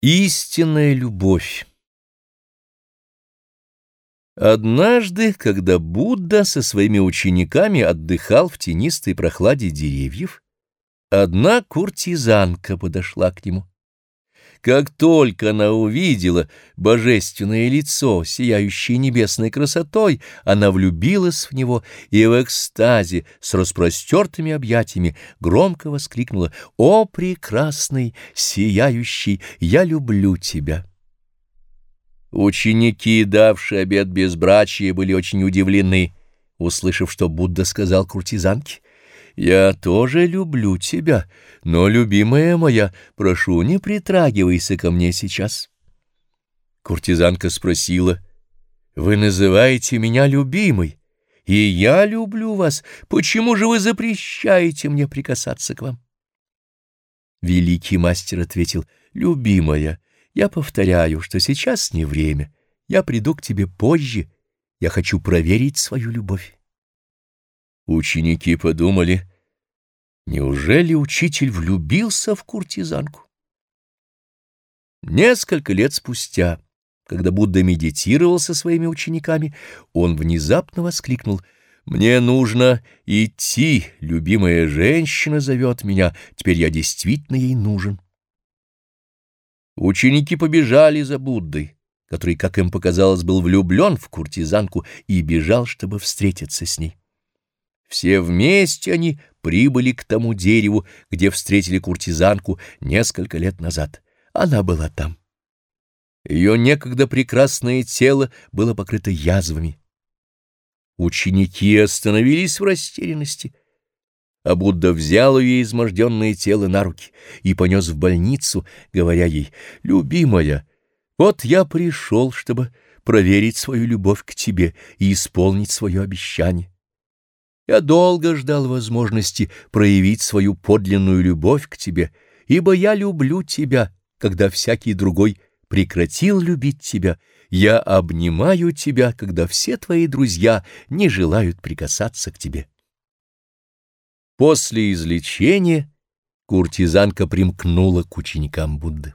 Истинная любовь Однажды, когда Будда со своими учениками отдыхал в тенистой прохладе деревьев, одна куртизанка подошла к нему. Как только она увидела божественное лицо, сияющее небесной красотой, она влюбилась в него и в экстазе с распростертыми объятиями громко воскликнула «О, прекрасный, сияющий, я люблю тебя!» Ученики, давшие обед безбрачия, были очень удивлены, услышав, что Будда сказал куртизанке — я тоже люблю тебя, но, любимая моя, прошу, не притрагивайся ко мне сейчас. Куртизанка спросила, вы называете меня любимой, и я люблю вас, почему же вы запрещаете мне прикасаться к вам? Великий мастер ответил, любимая, я повторяю, что сейчас не время, я приду к тебе позже, я хочу проверить свою любовь. Ученики подумали, неужели учитель влюбился в куртизанку? Несколько лет спустя, когда Будда медитировал со своими учениками, он внезапно воскликнул «Мне нужно идти, любимая женщина зовет меня, теперь я действительно ей нужен». Ученики побежали за Буддой, который, как им показалось, был влюблен в куртизанку и бежал, чтобы встретиться с ней. Все вместе они прибыли к тому дереву, где встретили куртизанку несколько лет назад. Она была там. Ее некогда прекрасное тело было покрыто язвами. Ученики остановились в растерянности, а Будда взял ее изможденное тело на руки и понес в больницу, говоря ей, «Любимая, вот я пришел, чтобы проверить свою любовь к тебе и исполнить свое обещание». Я долго ждал возможности проявить свою подлинную любовь к тебе, ибо я люблю тебя, когда всякий другой прекратил любить тебя. Я обнимаю тебя, когда все твои друзья не желают прикасаться к тебе. После излечения куртизанка примкнула к ученикам Будды.